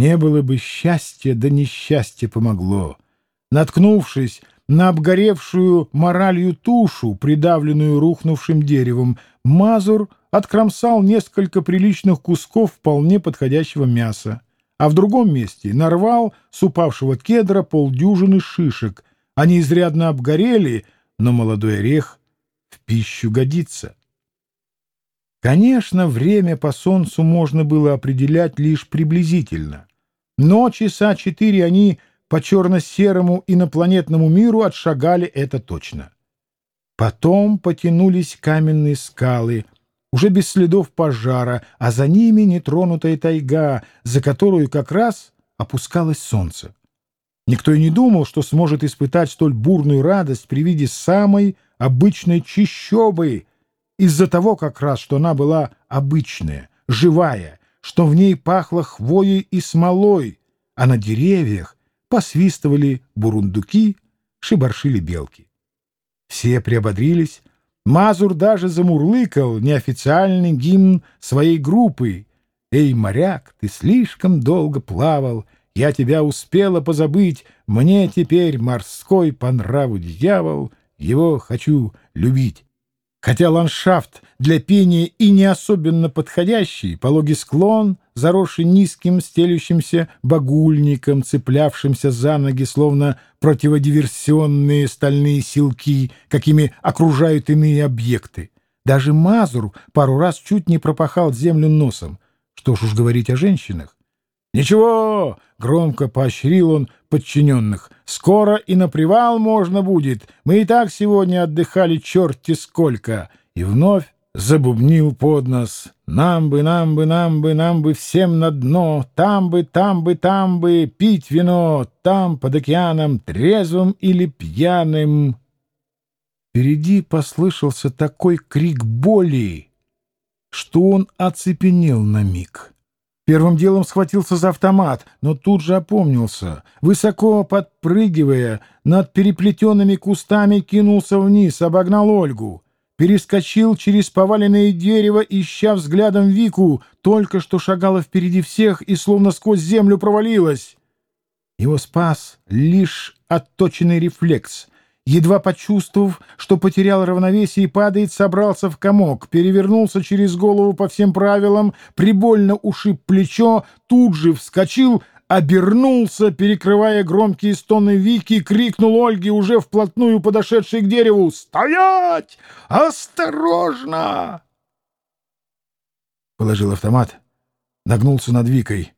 Не было бы счастья, да несчастье помогло. Наткнувшись на обгоревшую моралью тушу, придавленную рухнувшим деревом, Мазур откромсал несколько приличных кусков вполне подходящего мяса, а в другом месте нарвал с упавшего кедра полдюжины шишек. Они изрядно обгорели, но молодой орех в пищу годится. Конечно, время по солнцу можно было определять лишь приблизительно, но часа четыре они по черно-серому инопланетному миру отшагали это точно. Потом потянулись каменные скалы, уже без следов пожара, а за ними нетронутая тайга, за которую как раз опускалось солнце. Никто и не думал, что сможет испытать столь бурную радость при виде самой обычной чищобы, из-за того как раз, что она была обычная, живая, что в ней пахло хвоей и смолой, а на деревьях посвистывали бурундуки, шибаршили белки. Все приободрились, Мазур даже замурлыкал неофициальный гимн своей группы. «Эй, моряк, ты слишком долго плавал, я тебя успела позабыть, мне теперь морской по нраву дьявол, его хочу любить». Хотя ландшафт для пения и не особенно подходящий, пологий склон, заросший низким стелющимся багульником, цеплявшимся за ноги, словно противодиверсионные стальные силки, какими окружают иные объекты. Даже Мазур пару раз чуть не пропахал землю носом. Что ж уж говорить о женщинах. «Ничего!» — громко поощрил он подчиненных. «Скоро и на привал можно будет. Мы и так сегодня отдыхали черти сколько!» И вновь забубнил под нос. «Нам бы, нам бы, нам бы, нам бы всем на дно! Там бы, там бы, там бы пить вино! Там, под океаном, трезвым или пьяным!» Впереди послышался такой крик боли, что он оцепенел на миг. Первым делом схватился за автомат, но тут же опомнился. Высоко подпрыгивая, над переплетенными кустами кинулся вниз, обогнал Ольгу. Перескочил через поваленное дерево, ища взглядом Вику, только что шагала впереди всех и словно сквозь землю провалилась. Его спас лишь отточенный рефлекс — едва почувствовав, что потерял равновесие и падает, собрался в комок, перевернулся через голову по всем правилам, прибольно ушиб плечо, тут же вскочил, обернулся, перекрывая громкие стоны Вики, крикнул Ольге, уже вплотную подошедшей к дереву, «Стоять! Осторожно!» Положил автомат, нагнулся над Викой.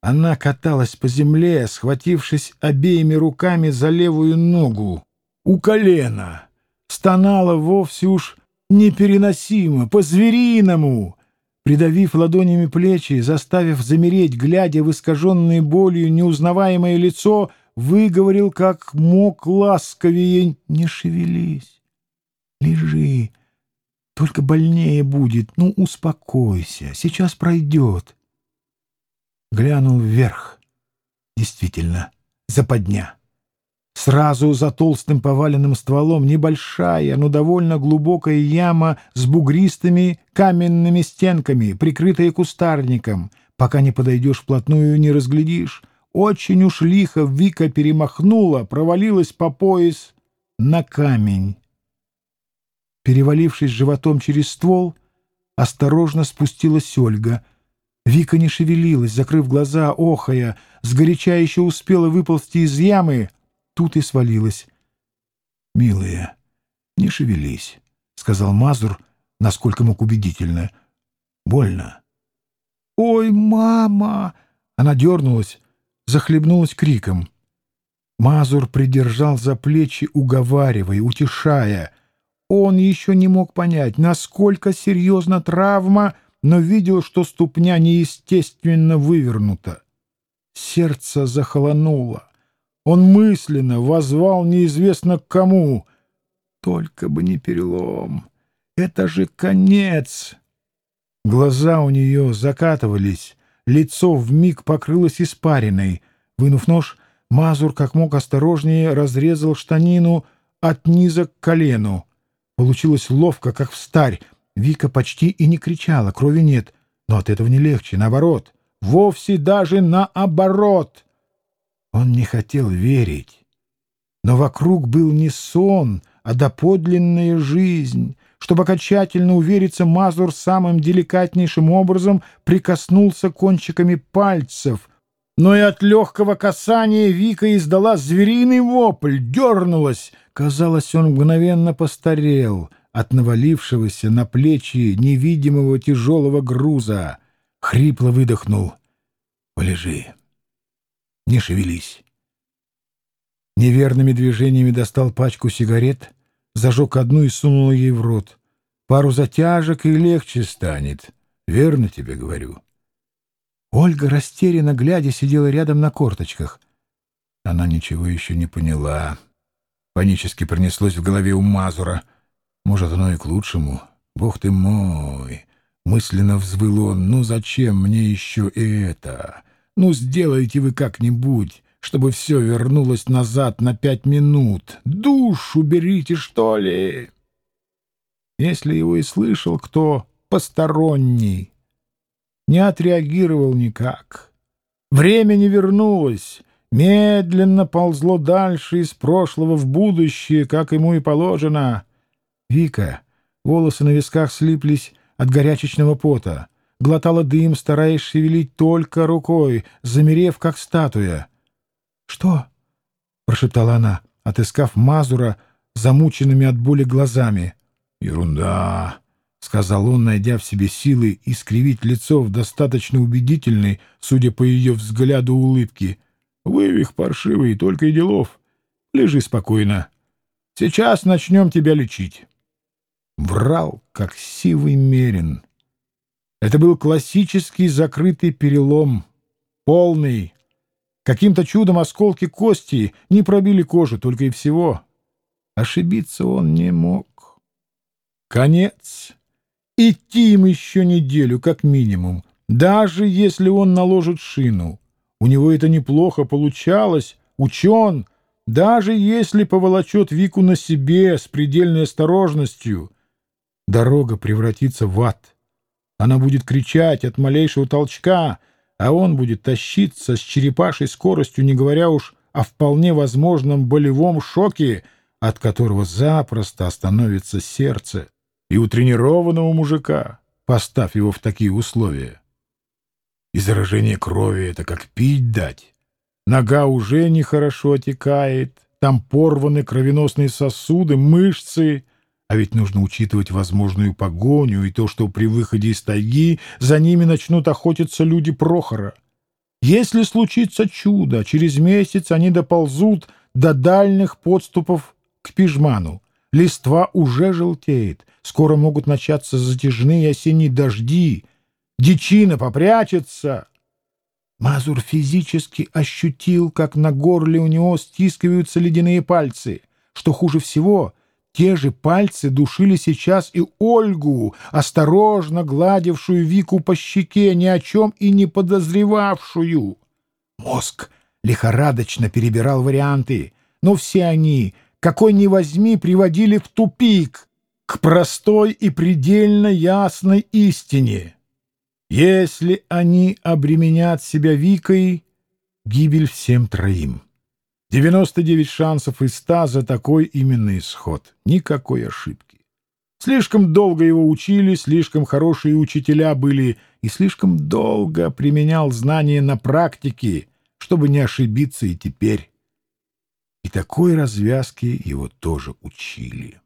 Она каталась по земле, схватившись обеими руками за левую ногу у колена, стонала вовсе уж непереносимо, по-звериному, придавив ладонями плечи, заставив замереть, глядя в искаженное болью неузнаваемое лицо, выговорил, как мог ласковее, «Не шевелись, лежи, только больнее будет, ну, успокойся, сейчас пройдет». Глянул вверх. Действительно, западня. Сразу за толстым поваленным стволом небольшая, но довольно глубокая яма с бугристыми каменными стенками, прикрытая кустарником. Пока не подойдешь вплотную, не разглядишь. Очень уж лихо Вика перемахнула, провалилась по пояс на камень. Перевалившись животом через ствол, осторожно спустилась Ольга. Вика не шевелилась, закрыв глаза, охая, сгоряча еще успела выползти из ямы — тут и свалилась. — Милая, не шевелись, — сказал Мазур, насколько мог убедительно. — Больно. — Ой, мама! Она дернулась, захлебнулась криком. Мазур придержал за плечи, уговаривая, утешая. Он еще не мог понять, насколько серьезна травма, но видел, что ступня неестественно вывернута. Сердце захолонуло. Он мысленно возвал неизвестно к кому. Только бы не перелом. Это же конец. Глаза у нее закатывались, лицо вмиг покрылось испариной. Вынув нож, Мазур как мог осторожнее разрезал штанину от низа к колену. Получилось ловко, как в старь. Вика почти и не кричала, крови нет. Но от этого не легче, наоборот. вовсе даже наоборот. Он не хотел верить. Но вокруг был не сон, а доподлинная жизнь. Чтобы окончательно увериться, Мазур самым деликатнейшим образом прикоснулся кончиками пальцев. Но и от легкого касания Вика издала звериный вопль, дернулась. Казалось, он мгновенно постарел от навалившегося на плечи невидимого тяжелого груза. Хрипло выдохнул. «Полежи, не шевелись». Неверными движениями достал пачку сигарет, зажег одну и сунул ей в рот. Пару затяжек и легче станет. Верно тебе говорю. Ольга, растерянно глядя, сидела рядом на корточках. Она ничего еще не поняла. Панически пронеслось в голове у Мазура. Может, оно и к лучшему. Бог ты мой! Мысленно взвыл он. Ну зачем мне еще это? Ну сделайте вы как-нибудь чтобы все вернулось назад на пять минут. Душу берите, что ли? Если его и слышал кто посторонний, не отреагировал никак. Время не вернулось, медленно ползло дальше из прошлого в будущее, как ему и положено. Вика, волосы на висках слиплись от горячечного пота, глотала дым, стараясь шевелить только рукой, замерев, как статуя — «Что?» — прошептала она, отыскав Мазура замученными от боли глазами. «Ерунда!» — сказал он, найдя в себе силы искривить лицо в достаточно убедительной, судя по ее взгляду, улыбки. «Вывих паршивый, только и делов. Лежи спокойно. Сейчас начнем тебя лечить». Врал, как сивый мерин. Это был классический закрытый перелом, полный, Каким-то чудом осколки кости не пробили кожу, только и всего. Ошибиться он не мог. Конец. Идти им еще неделю, как минимум, даже если он наложит шину. У него это неплохо получалось, учен, даже если поволочет Вику на себе с предельной осторожностью. Дорога превратится в ад. Она будет кричать от малейшего толчка — а он будет тащиться с черепашей скоростью, не говоря уж о вполне возможном болевом шоке, от которого запросто остановится сердце. И у тренированного мужика, поставь его в такие условия. И заражение крови — это как пить дать. Нога уже нехорошо отекает, там порваны кровеносные сосуды, мышцы — а ведь нужно учитывать возможную погоню и то, что при выходе из тайги за ними начнут охотиться люди Прохора. Если случится чудо, через месяц они доползут до дальних подступов к Пижману. Листва уже желтеет, скоро могут начаться затяжные осенние дожди. Дичина попрячется. Мазур физически ощутил, как на горле у него стискиваются ледяные пальцы. Что хуже всего — те же пальцы душили сейчас и Ольгу, осторожно гладившую Вику по щеке, ни о чем и не подозревавшую. Мозг лихорадочно перебирал варианты, но все они, какой ни возьми, приводили в тупик, к простой и предельно ясной истине. Если они обременят себя Викой, гибель всем троим. 99 шансов из 100 за такой именно исход. Никакой ошибки. Слишком долго его учили, слишком хорошие учителя были, и слишком долго применял знания на практике, чтобы не ошибиться и теперь. И такой развязки его тоже учили.